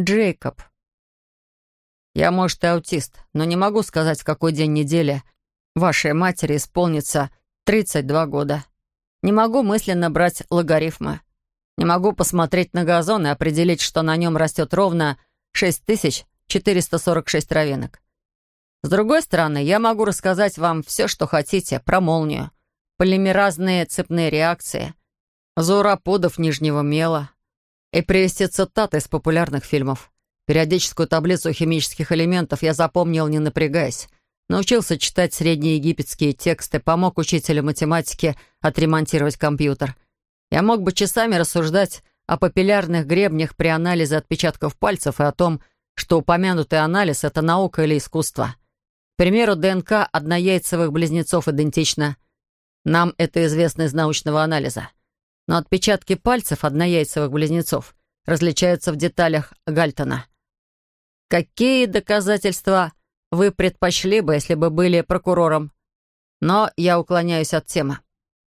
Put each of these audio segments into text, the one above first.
Джейкоб. Я, может, и аутист, но не могу сказать, в какой день недели вашей матери исполнится 32 года. Не могу мысленно брать логарифмы. Не могу посмотреть на газон и определить, что на нем растет ровно 6446 травинок. С другой стороны, я могу рассказать вам все, что хотите, про молнию, полимеразные цепные реакции, зоороподов нижнего мела и привести цитаты из популярных фильмов. Периодическую таблицу химических элементов я запомнил, не напрягаясь. Научился читать среднеегипетские тексты, помог учителю математики отремонтировать компьютер — я мог бы часами рассуждать о папиллярных гребнях при анализе отпечатков пальцев и о том, что упомянутый анализ — это наука или искусство. К примеру, ДНК однояйцевых близнецов идентична. Нам это известно из научного анализа. Но отпечатки пальцев однояйцевых близнецов различаются в деталях Гальтона. Какие доказательства вы предпочли бы, если бы были прокурором? Но я уклоняюсь от темы.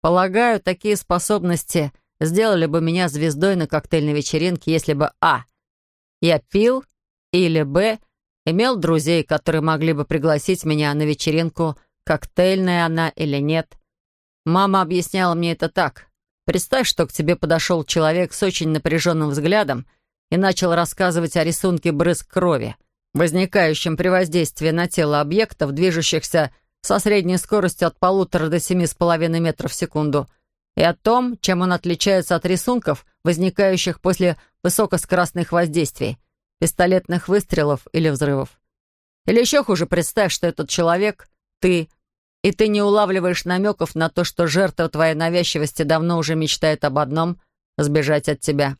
Полагаю, такие способности сделали бы меня звездой на коктейльной вечеринке, если бы А. Я пил, или Б. Имел друзей, которые могли бы пригласить меня на вечеринку, коктейльная она или нет. Мама объясняла мне это так. Представь, что к тебе подошел человек с очень напряженным взглядом и начал рассказывать о рисунке брызг крови, возникающем при воздействии на тело объектов, движущихся со средней скоростью от полутора до семи с половиной метров в секунду, и о том, чем он отличается от рисунков, возникающих после высокоскоростных воздействий, пистолетных выстрелов или взрывов. Или еще хуже, представь, что этот человек — ты, и ты не улавливаешь намеков на то, что жертва твоей навязчивости давно уже мечтает об одном — сбежать от тебя.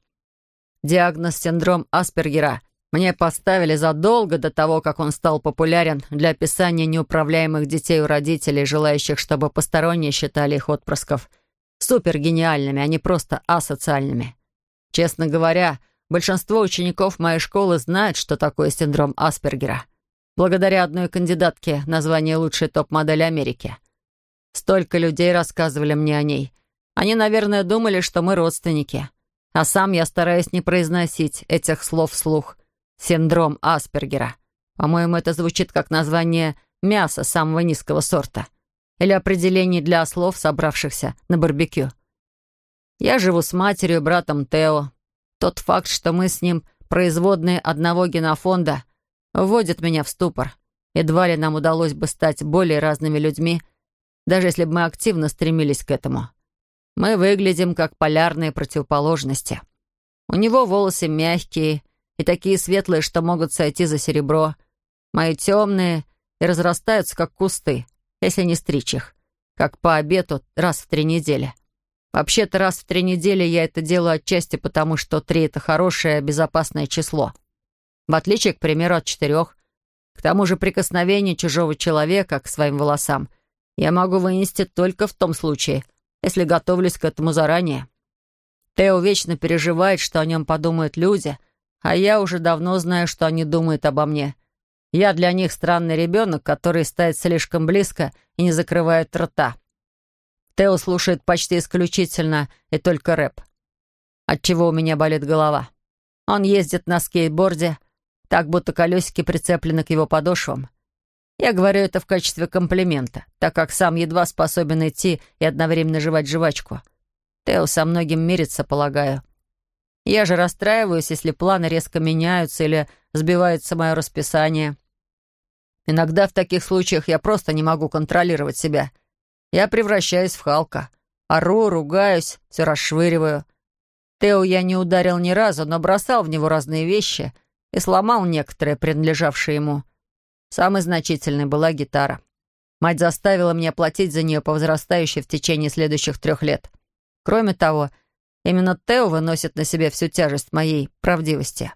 Диагноз синдром Аспергера мне поставили задолго до того, как он стал популярен для описания неуправляемых детей у родителей, желающих, чтобы посторонние считали их отпрысков супергениальными, а не просто асоциальными. Честно говоря, большинство учеников моей школы знают, что такое синдром Аспергера. Благодаря одной кандидатке на звание лучшей топ-модели Америки. Столько людей рассказывали мне о ней. Они, наверное, думали, что мы родственники. А сам я стараюсь не произносить этих слов вслух, Синдром Аспергера. По-моему, это звучит как название мяса самого низкого сорта. Или определение для ослов, собравшихся на барбекю. Я живу с матерью братом Тео. Тот факт, что мы с ним производные одного генофонда, вводит меня в ступор. Едва ли нам удалось бы стать более разными людьми, даже если бы мы активно стремились к этому. Мы выглядим как полярные противоположности. У него волосы мягкие и такие светлые, что могут сойти за серебро. Мои темные и разрастаются, как кусты, если не стричь их, как по обету раз в три недели. Вообще-то раз в три недели я это делаю отчасти потому, что три — это хорошее, безопасное число. В отличие, к примеру, от четырех. К тому же прикосновение чужого человека к своим волосам я могу вынести только в том случае, если готовлюсь к этому заранее. Тео вечно переживает, что о нем подумают люди — а я уже давно знаю, что они думают обо мне. Я для них странный ребенок, который стоит слишком близко и не закрывает рта. Тео слушает почти исключительно и только рэп. Отчего у меня болит голова. Он ездит на скейтборде, так будто колесики прицеплены к его подошвам. Я говорю это в качестве комплимента, так как сам едва способен идти и одновременно жевать жвачку. Тео со многим мирится, полагаю. Я же расстраиваюсь, если планы резко меняются или сбивается мое расписание. Иногда в таких случаях я просто не могу контролировать себя. Я превращаюсь в Халка. Ору, ругаюсь, все расшвыриваю. Тео я не ударил ни разу, но бросал в него разные вещи и сломал некоторые, принадлежавшие ему. Самой значительной была гитара. Мать заставила меня платить за нее по возрастающей в течение следующих трех лет. Кроме того, Именно Тео выносит на себе всю тяжесть моей правдивости.